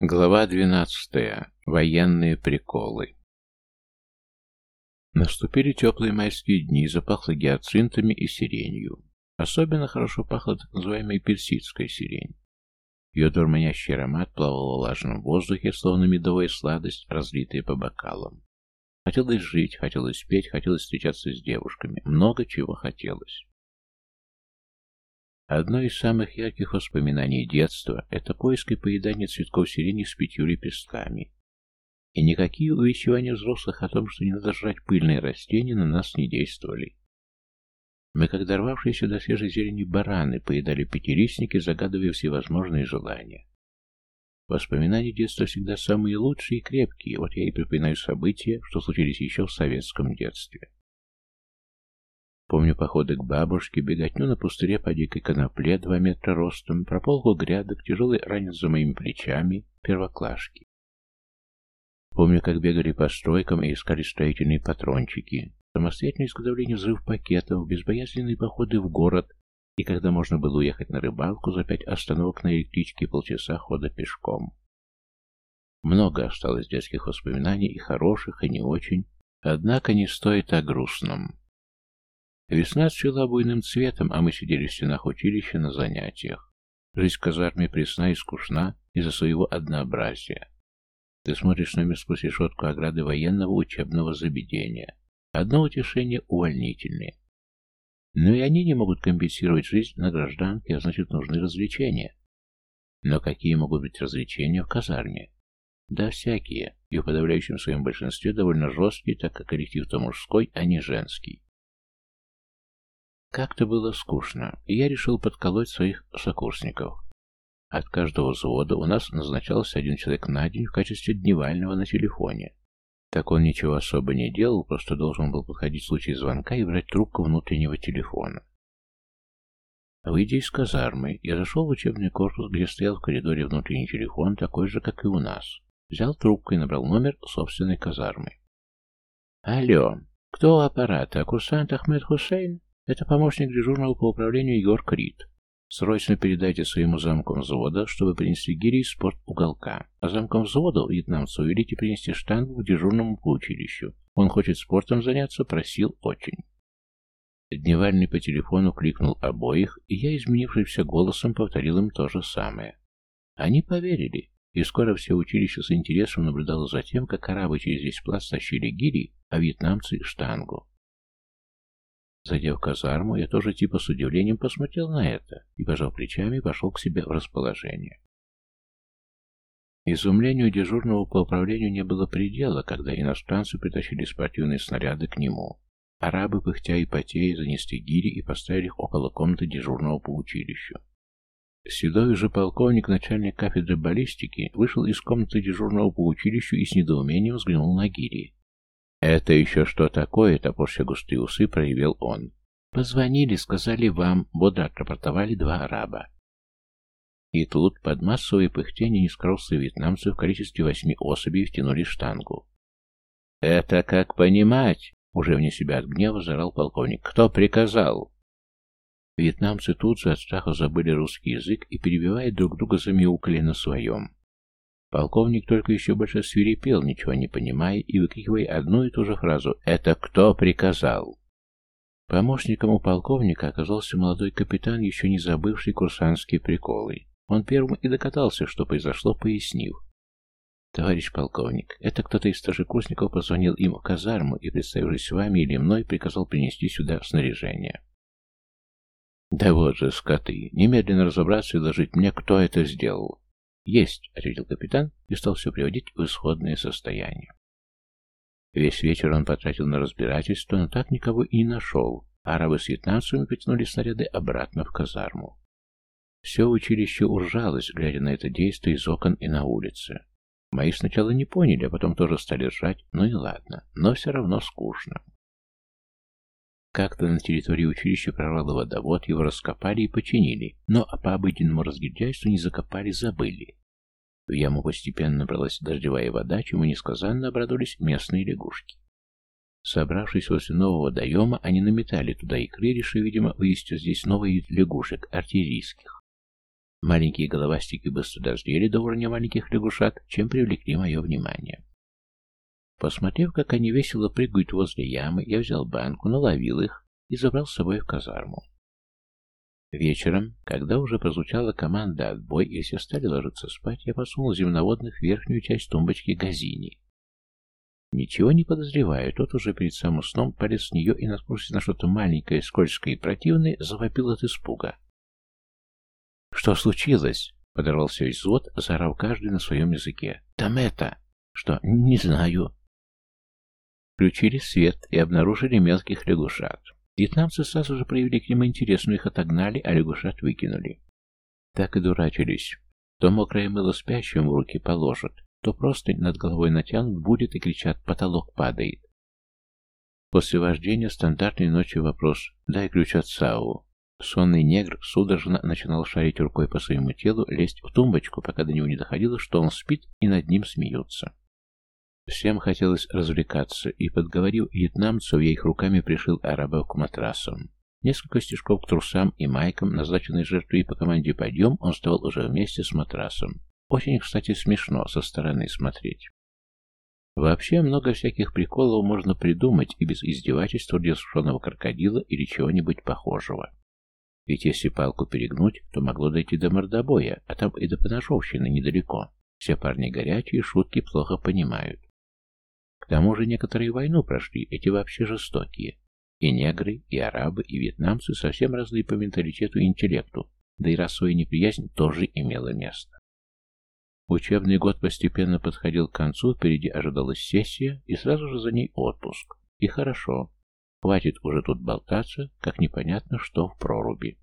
Глава двенадцатая. Военные приколы. Наступили теплые майские дни, запахло гиацинтами и сиренью. Особенно хорошо пахла так называемая персидская сирень. Ее дурманящий аромат плавал в влажном воздухе, словно медовая сладость, разлитая по бокалам. Хотелось жить, хотелось петь, хотелось встречаться с девушками. Много чего хотелось. Одно из самых ярких воспоминаний детства – это поиск и поедание цветков сирени с пятью лепестками. И никакие увещевания взрослых о том, что не надо жрать пыльные растения, на нас не действовали. Мы, как дорвавшиеся до свежей зелени бараны, поедали пятилистники, загадывая всевозможные желания. Воспоминания детства всегда самые лучшие и крепкие, вот я и припоминаю события, что случились еще в советском детстве. Помню походы к бабушке, беготню на пустыре по дикой конопле, два метра ростом, прополку грядок, тяжелый ранец за моими плечами, первоклашки. Помню, как бегали по стройкам и искали строительные патрончики, самостоятельное изготовление взрыв пакетов, безбоязненные походы в город, и когда можно было уехать на рыбалку за пять остановок на электричке и полчаса хода пешком. Много осталось детских воспоминаний, и хороших, и не очень, однако не стоит о грустном. Весна цвела буйным цветом, а мы сидели в стенах училища на занятиях. Жизнь в казарме пресна и скучна из-за своего однообразия. Ты смотришь на мир сквозь решетку ограды военного учебного заведения. Одно утешение увольнительные. Но и они не могут компенсировать жизнь на гражданке, а значит нужны развлечения. Но какие могут быть развлечения в казарме? Да, всякие, и в подавляющем своем большинстве довольно жесткие, так как коллектив-то мужской, а не женский. Как-то было скучно, и я решил подколоть своих сокурсников. От каждого взвода у нас назначался один человек на день в качестве дневального на телефоне. Так он ничего особо не делал, просто должен был подходить в случае звонка и брать трубку внутреннего телефона. Выйдя из казармы, я зашел в учебный корпус, где стоял в коридоре внутренний телефон, такой же, как и у нас. Взял трубку и набрал номер собственной казармы. «Алло, кто у аппарата? Курсант Ахмед Хусейн?» Это помощник дежурного по управлению Егор Крид. Срочно передайте своему замкам взвода, чтобы принесли гири из спорт уголка. А замкам взвода вьетнамцу велите принести штангу к дежурному по училищу. Он хочет спортом заняться, просил очень. Дневальный по телефону кликнул обоих, и я, изменившимся голосом, повторил им то же самое. Они поверили, и скоро все училище с интересом наблюдало за тем, как арабы через весь плац тащили гири, а вьетнамцы — штангу. Зайдя в казарму, я тоже типа с удивлением посмотрел на это и, пожал плечами, пошел к себе в расположение. Изумлению дежурного по управлению не было предела, когда иностранцы притащили спортивные снаряды к нему. Арабы, пыхтя и потея, занесли гири и поставили их около комнаты дежурного по училищу. Седой же полковник, начальник кафедры баллистики, вышел из комнаты дежурного по училищу и с недоумением взглянул на гири. «Это еще что такое?» — топорща густые усы проявил он. «Позвонили, сказали вам», — бодро отрапортовали два араба. И тут, под массовое пыхтение низкорослые вьетнамцы в количестве восьми особей втянули штангу. «Это как понимать?» — уже вне себя от гнева зарал полковник. «Кто приказал?» Вьетнамцы тут же от страха забыли русский язык и, перебивая друг друга, замяукали на своем. Полковник только еще больше свирепел, ничего не понимая, и выкрикивая одну и ту же фразу «Это кто приказал?». Помощником у полковника оказался молодой капитан, еще не забывший курсантские приколы. Он первым и докатался, что произошло, пояснив. «Товарищ полковник, это кто-то из старшекурсников позвонил им в казарму и, представившись вами или мной, приказал принести сюда снаряжение». «Да вот же, скоты! Немедленно разобраться и доложить мне, кто это сделал. «Есть», — ответил капитан и стал все приводить в исходное состояние. Весь вечер он потратил на разбирательство, но так никого и не нашел. Арабы с вьетнамцами потянули снаряды обратно в казарму. Все училище уржалось, глядя на это действие из окон и на улице. Мои сначала не поняли, а потом тоже стали ржать, ну и ладно, но все равно скучно. Как-то на территории училища прорвало водовод, его раскопали и починили, но по обыденному разгильдяйству не закопали, забыли. В яму постепенно набралась дождевая вода, чему несказанно обрадовались местные лягушки. Собравшись возле нового водоема, они наметали туда икры, решив, видимо, вывести здесь новый вид лягушек, артиллерийских. Маленькие головастики быстро дозрели до уровня маленьких лягушат, чем привлекли мое внимание. Посмотрев, как они весело прыгают возле ямы, я взял банку, наловил их и забрал с собой в казарму. Вечером, когда уже прозвучала команда «Отбой» и все стали ложиться спать, я посунул земноводных в верхнюю часть тумбочки газини. Ничего не подозревая, тот уже перед самым сном полез с нее и, наткнувшись на что-то маленькое, скользкое и противное, завопил от испуга. «Что случилось?» — подорвался весь взвод, заорав каждый на своем языке. «Там это!» «Что? Не знаю». Включили свет и обнаружили мелких лягушат. Вьетнамцы сразу же проявили к ним интерес, но их отогнали, а лягушат выкинули. Так и дурачились. То мокрое мыло спящему в руки положат, то просто над головой натянут, будет и кричат «потолок падает». После вождения стандартной ночью вопрос «дай ключ от САУ». Сонный негр судорожно начинал шарить рукой по своему телу, лезть в тумбочку, пока до него не доходило, что он спит и над ним смеются. Всем хотелось развлекаться, и, подговорив вьетнамцев, я их руками пришил арабов к матрасам. Несколько стежков к трусам и майкам, назначенной жертвой по команде «Подъем», он вставал уже вместе с матрасом. Очень, кстати, смешно со стороны смотреть. Вообще, много всяких приколов можно придумать и без издевательства для сушеного крокодила или чего-нибудь похожего. Ведь если палку перегнуть, то могло дойти до мордобоя, а там и до поножовщины недалеко. Все парни горячие, шутки плохо понимают. Тому же некоторые войну прошли, эти вообще жестокие. И негры, и арабы, и вьетнамцы совсем разные по менталитету и интеллекту, да и расовая неприязнь тоже имела место. Учебный год постепенно подходил к концу, впереди ожидалась сессия, и сразу же за ней отпуск. И хорошо. Хватит уже тут болтаться, как непонятно что в проруби.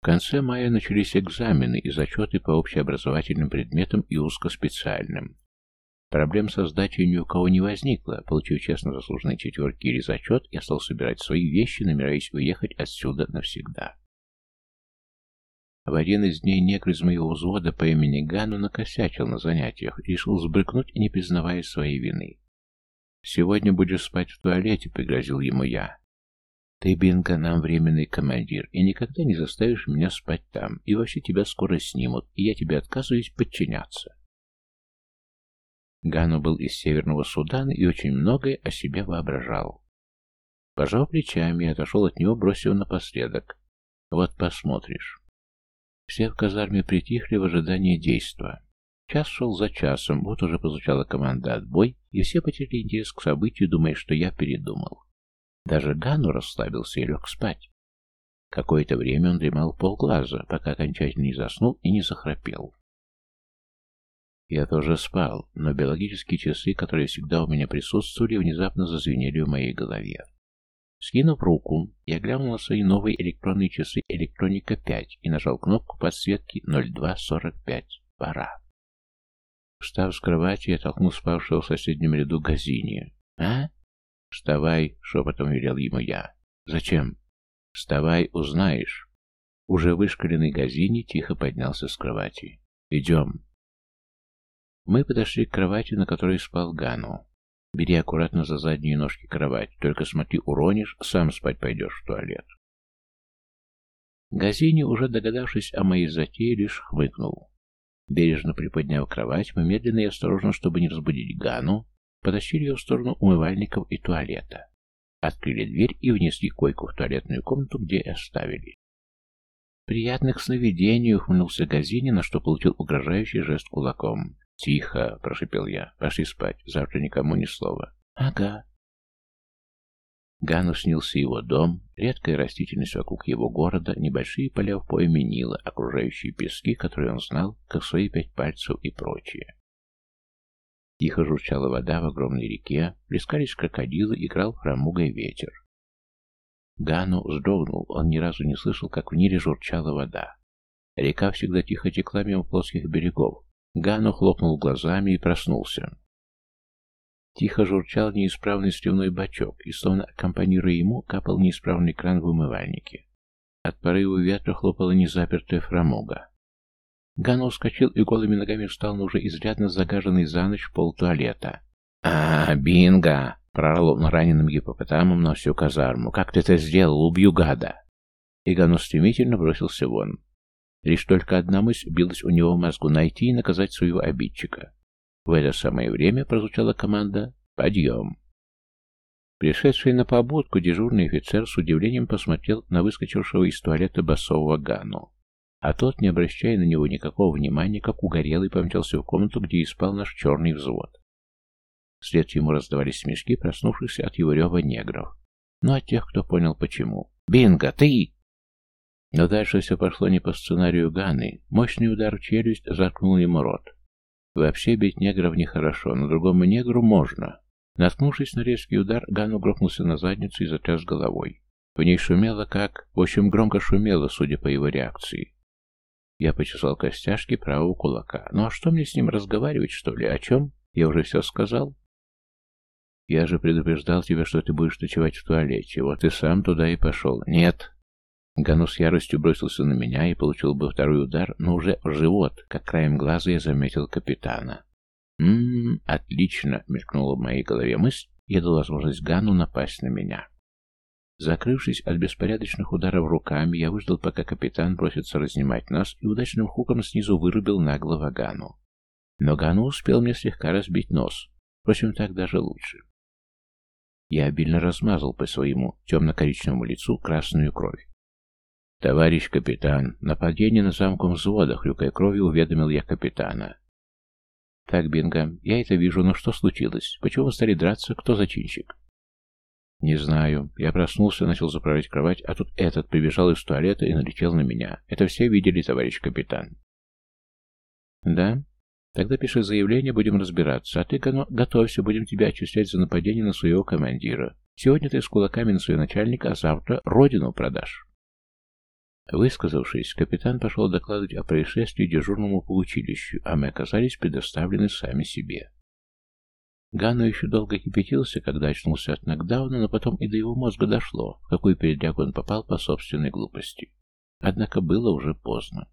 В конце мая начались экзамены и зачеты по общеобразовательным предметам и узкоспециальным. Проблем со сдачей ни у кого не возникло. Получив честно заслуженные четверки или зачет, я стал собирать свои вещи, намеряясь уехать отсюда навсегда. В один из дней негр из моего взвода по имени Гану накосячил на занятиях, решил сбрыкнуть, не признавая своей вины. «Сегодня будешь спать в туалете», — пригрозил ему я. «Ты, Бинго, нам временный командир, и никогда не заставишь меня спать там, и вообще тебя скоро снимут, и я тебе отказываюсь подчиняться». Гану был из Северного Судана и очень многое о себе воображал. Пожал плечами и отошел от него, бросив напоследок. «Вот посмотришь». Все в казарме притихли в ожидании действа. Час шел за часом, вот уже позвучала команда «Отбой», и все потеряли интерес к событию, думая, что я передумал. Даже Гану расслабился и лег спать. Какое-то время он дремал полглаза, пока окончательно не заснул и не захрапел. Я тоже спал, но биологические часы, которые всегда у меня присутствовали, внезапно зазвенели в моей голове. Скинув руку, я глянул на свои новые электронные часы «Электроника 5» и нажал кнопку подсветки 0245. Пора. Встав с кровати, я толкнул спавшего в соседнем ряду Газини. «А? Вставай!» — шепотом велел ему я. «Зачем?» «Вставай, узнаешь». Уже вышкаленный Газини тихо поднялся с кровати. «Идем». Мы подошли к кровати, на которой спал Гану. Бери аккуратно за задние ножки кровать, только смотри, уронишь, сам спать пойдешь в туалет. Газини, уже догадавшись о моей затее, лишь хмыкнул. Бережно приподняв кровать, мы медленно и осторожно, чтобы не разбудить Гану, потащили ее в сторону умывальников и туалета. Открыли дверь и внесли койку в туалетную комнату, где и оставили. «Приятных сновидений!» — ухмыльнулся Газини, на что получил угрожающий жест кулаком. «Тихо!» — прошипел я. «Пошли спать. Завтра никому ни слова». «Ага». Гану снился его дом, редкая растительность вокруг его города, небольшие поля в пойме Нила, окружающие пески, которые он знал, как свои пять пальцев и прочее. Тихо журчала вода в огромной реке, плескались крокодилы, играл хромугой ветер. Гану вздрогнул, он ни разу не слышал, как в Ниле журчала вода. Река всегда тихо текла мимо плоских берегов, Гану хлопнул глазами и проснулся. Тихо журчал неисправный сливной бачок, и, словно аккомпанируя ему, капал неисправный кран в умывальнике. От порыва ветра хлопала незапертая фрамуга. Гану вскочил и голыми ногами встал на уже изрядно загаженный за ночь пол туалета. а, бинго!» — прорал он раненым гипопотамом на всю казарму. «Как ты это сделал? Убью гада!» И Гану стремительно бросился вон. Лишь только одна мысль билась у него в мозгу — найти и наказать своего обидчика. В это самое время прозвучала команда «Подъем!». Пришедший на побудку дежурный офицер с удивлением посмотрел на выскочившего из туалета басового Гану. А тот, не обращая на него никакого внимания, как угорелый, помчался в комнату, где и спал наш черный взвод. Вслед ему раздавались смешки, проснувшихся от его рева негров. Ну, а тех, кто понял почему. «Бинго, ты!» Но дальше все пошло не по сценарию Ганы. Мощный удар в челюсть заткнул ему рот. Вообще бить негров нехорошо, но другому негру можно. Наткнувшись на резкий удар, Гану грохнулся на задницу и затряс головой. В ней шумело как... В общем, громко шумело, судя по его реакции. Я почесал костяшки правого кулака. Ну а что мне с ним разговаривать, что ли? О чем? Я уже все сказал. Я же предупреждал тебя, что ты будешь ночевать в туалете. Вот и сам туда и пошел. Нет. Гану с яростью бросился на меня и получил бы второй удар, но уже в живот, как краем глаза я заметил капитана. «Ммм, отлично!» — мелькнула в моей голове мысль и дал возможность Гану напасть на меня. Закрывшись от беспорядочных ударов руками, я выждал, пока капитан бросится разнимать нас, и удачным хуком снизу вырубил наглого Гану. Но Гану успел мне слегка разбить нос. Впрочем, так даже лучше. Я обильно размазал по своему темно-коричневому лицу красную кровь. «Товарищ капитан, нападение на замком взвода, хрюкая кровью, уведомил я капитана. «Так, Бинго, я это вижу, но что случилось? Почему вы стали драться? Кто зачинщик?» «Не знаю. Я проснулся, начал заправлять кровать, а тут этот прибежал из туалета и налетел на меня. Это все видели, товарищ капитан». «Да? Тогда пиши заявление, будем разбираться. А ты, Гано, готовься, будем тебя отчислять за нападение на своего командира. Сегодня ты с кулаками на своего начальника, а завтра родину продашь». Высказавшись, капитан пошел докладывать о происшествии дежурному по училищу, а мы оказались предоставлены сами себе. Ганну еще долго кипятился, когда очнулся от нокдауна, но потом и до его мозга дошло, в какую передрягу он попал по собственной глупости. Однако было уже поздно.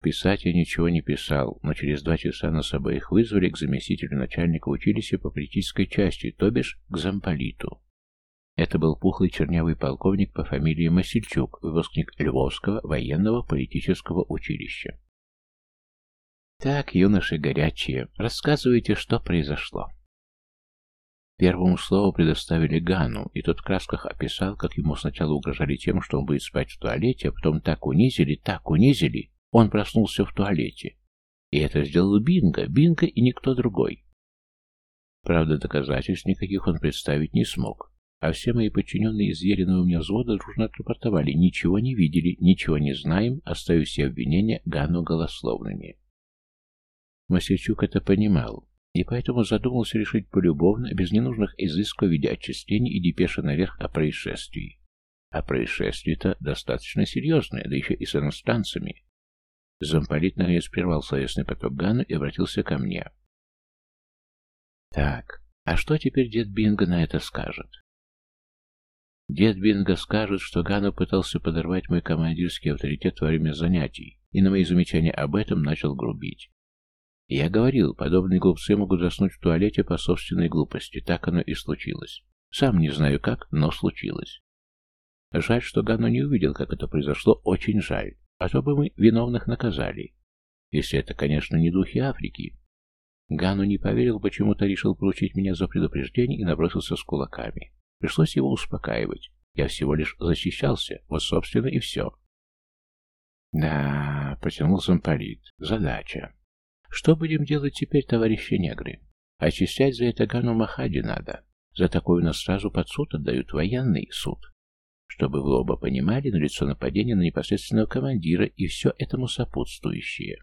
Писать я ничего не писал, но через два часа нас обоих вызвали к заместителю начальника училища по политической части, то бишь к замполиту. Это был пухлый чернявый полковник по фамилии Масильчук, выпускник Львовского военного политического училища. Так, юноши горячие, рассказывайте, что произошло. Первому слову предоставили Гану, и тот в красках описал, как ему сначала угрожали тем, что он будет спать в туалете, а потом так унизили, так унизили, он проснулся в туалете. И это сделал Бинго, Бинго и никто другой. Правда, доказательств никаких он представить не смог. А все мои подчиненные из веренного мне взвода дружно отрапортовали. Ничего не видели, ничего не знаем, оставив все обвинения Гану голословными. Мастерчук это понимал, и поэтому задумался решить полюбовно, без ненужных изысков в виде отчислений и депеша наверх о происшествии. А происшествие-то достаточно серьезное, да еще и с иностранцами. Замполит наконец прервал словесный поток Гану и обратился ко мне. «Так, а что теперь дед Бинго на это скажет?» Дед Бинго скажет, что Гану пытался подорвать мой командирский авторитет во время занятий, и на мои замечания об этом начал грубить. Я говорил, подобные глупцы могут заснуть в туалете по собственной глупости. Так оно и случилось. Сам не знаю как, но случилось. Жаль, что Гану не увидел, как это произошло, очень жаль. А то бы мы виновных наказали. Если это, конечно, не духи Африки. Гану не поверил, почему-то решил получить меня за предупреждение и набросился с кулаками. Пришлось его успокаивать. Я всего лишь защищался, вот, собственно, и все. Да, протянул замполит. Задача. Что будем делать теперь, товарищи негры? Очищать за это Гану Махади надо. За такое нас сразу под суд отдают военный суд. Чтобы вы оба понимали, на лицо нападения на непосредственного командира и все этому сопутствующее.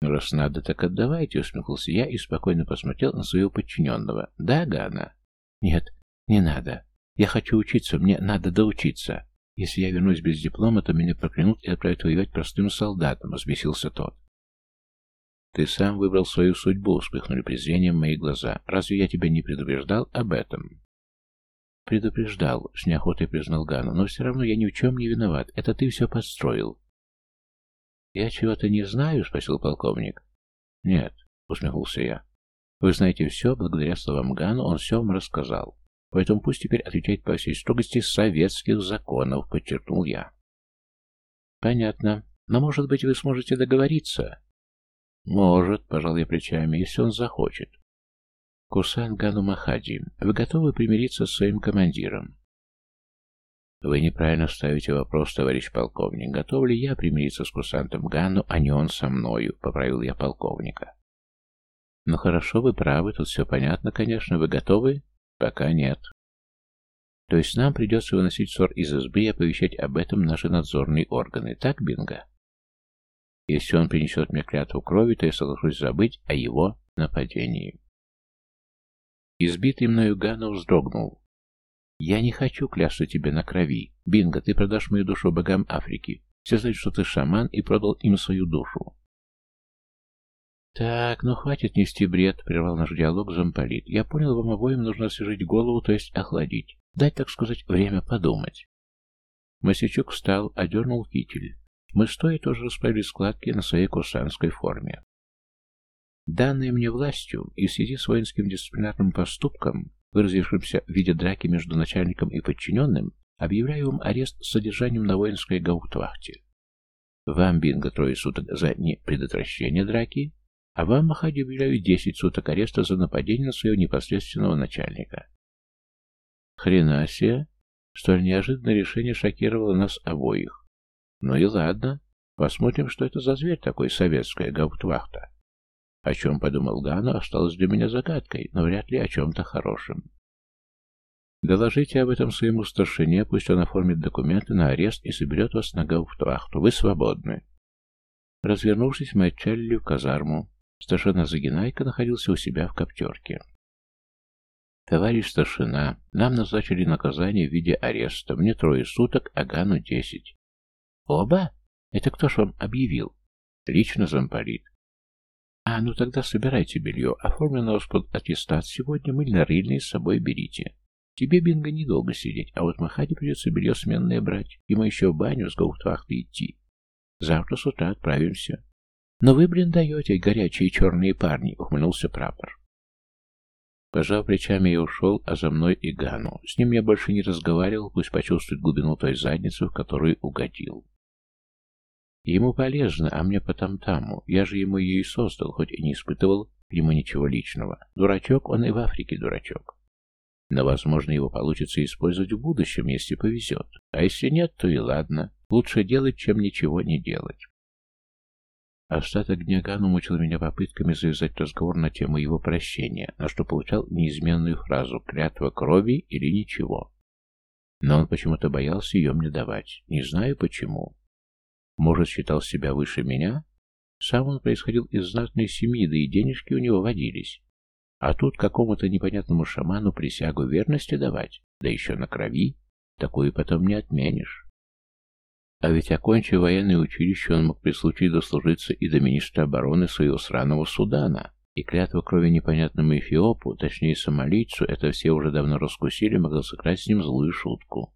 «Раз надо, так отдавайте», — усмехнулся я и спокойно посмотрел на своего подчиненного. «Да, Гана?» «Нет, «Не надо. Я хочу учиться, мне надо доучиться. Если я вернусь без диплома, то меня проклянут и отправят воевать простым солдатом», — взбесился тот. «Ты сам выбрал свою судьбу», — вспыхнули презрением мои глаза. «Разве я тебя не предупреждал об этом?» «Предупреждал», — с неохотой признал Гану, «но все равно я ни в чем не виноват. Это ты все подстроил». «Я чего-то не знаю?» — спросил полковник. «Нет», — усмехнулся я. «Вы знаете все, благодаря словам Гану он все вам рассказал. Поэтому пусть теперь отвечает по всей строгости советских законов, подчеркнул я. Понятно. Но, может быть, вы сможете договориться? Может, пожал я плечами, если он захочет. Кусан Гану Махади, вы готовы примириться с своим командиром? Вы неправильно ставите вопрос, товарищ полковник. Готов ли я примириться с курсантом Ганну, а не он со мною? Поправил я полковника. Ну хорошо, вы правы, тут все понятно, конечно. Вы готовы? Пока нет. То есть нам придется выносить ссор из избы и оповещать об этом наши надзорные органы. Так, Бинго? Если он принесет мне клятву крови, то я соглашусь забыть о его нападении. Избитый мною Гану вздрогнул. «Я не хочу клясться тебе на крови. Бинго, ты продашь мою душу богам Африки. Все знают, что ты шаман и продал им свою душу. «Так, ну хватит нести бред», — прервал наш диалог замполит. «Я понял, вам обоим нужно освежить голову, то есть охладить. Дать, так сказать, время подумать». Масячук встал, одернул китель. Мы стоя тоже расправили складки на своей курсантской форме. Данные мне властью и в связи с воинским дисциплинарным поступком, выразившимся в виде драки между начальником и подчиненным, объявляю вам арест с содержанием на воинской гауптвахте. Вам, Бинго, трое суток за непредотвращение драки, а вам, Махади, объявляю 10 суток ареста за нападение на своего непосредственного начальника. Хрена себе! Столь неожиданное решение шокировало нас обоих. Ну и ладно, посмотрим, что это за зверь такой, советская гауптвахта. О чем подумал Гану, осталось для меня загадкой, но вряд ли о чем-то хорошем. Доложите об этом своему старшине, пусть он оформит документы на арест и соберет вас на гауптвахту. Вы свободны. Развернувшись, мы отчалили в казарму. Старшина Загинайка находился у себя в коптерке. «Товарищ старшина, нам назначили наказание в виде ареста. Мне трое суток, а Гану десять». «Оба? Это кто ж вам объявил?» «Лично замполит». «А, ну тогда собирайте белье. Оформлено вас под аттестат сегодня, мыльно-рыльный с собой берите. Тебе, Бинго, недолго сидеть, а вот Махаде придется белье сменное брать. Ему еще в баню с гауптвахты идти. Завтра с утра отправимся. «Но вы, блин, даете, горячие черные парни», — ухмыльнулся прапор. Пожав плечами, я ушел, а за мной и Гану. С ним я больше не разговаривал, пусть почувствует глубину той задницы, в которую угодил. Ему полезно, а мне потом-таму. Я же ему ее и создал, хоть и не испытывал к нему ничего личного. Дурачок, он и в Африке дурачок. Но, возможно, его получится использовать в будущем, если повезет. А если нет, то и ладно. Лучше делать, чем ничего не делать. Остаток дня Гану мучил меня попытками завязать разговор на тему его прощения, на что получал неизменную фразу «клятва крови» или «ничего». Но он почему-то боялся ее мне давать. Не знаю почему. Может, считал себя выше меня? Сам он происходил из знатной семьи, да и денежки у него водились. А тут какому-то непонятному шаману присягу верности давать, да еще на крови, такую потом не отменишь. А ведь, окончив военное училище, он мог при случае дослужиться и до министра обороны своего сраного Судана. И клятва крови непонятному эфиопу, точнее сомалийцу, это все уже давно раскусили, могла сыграть с ним злую шутку.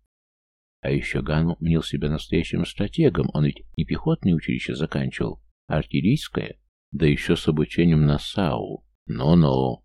А еще Гану мнил себя настоящим стратегом, он ведь не пехотное училище заканчивал, а артиллерийское, да еще с обучением на САУ. Ну-ну.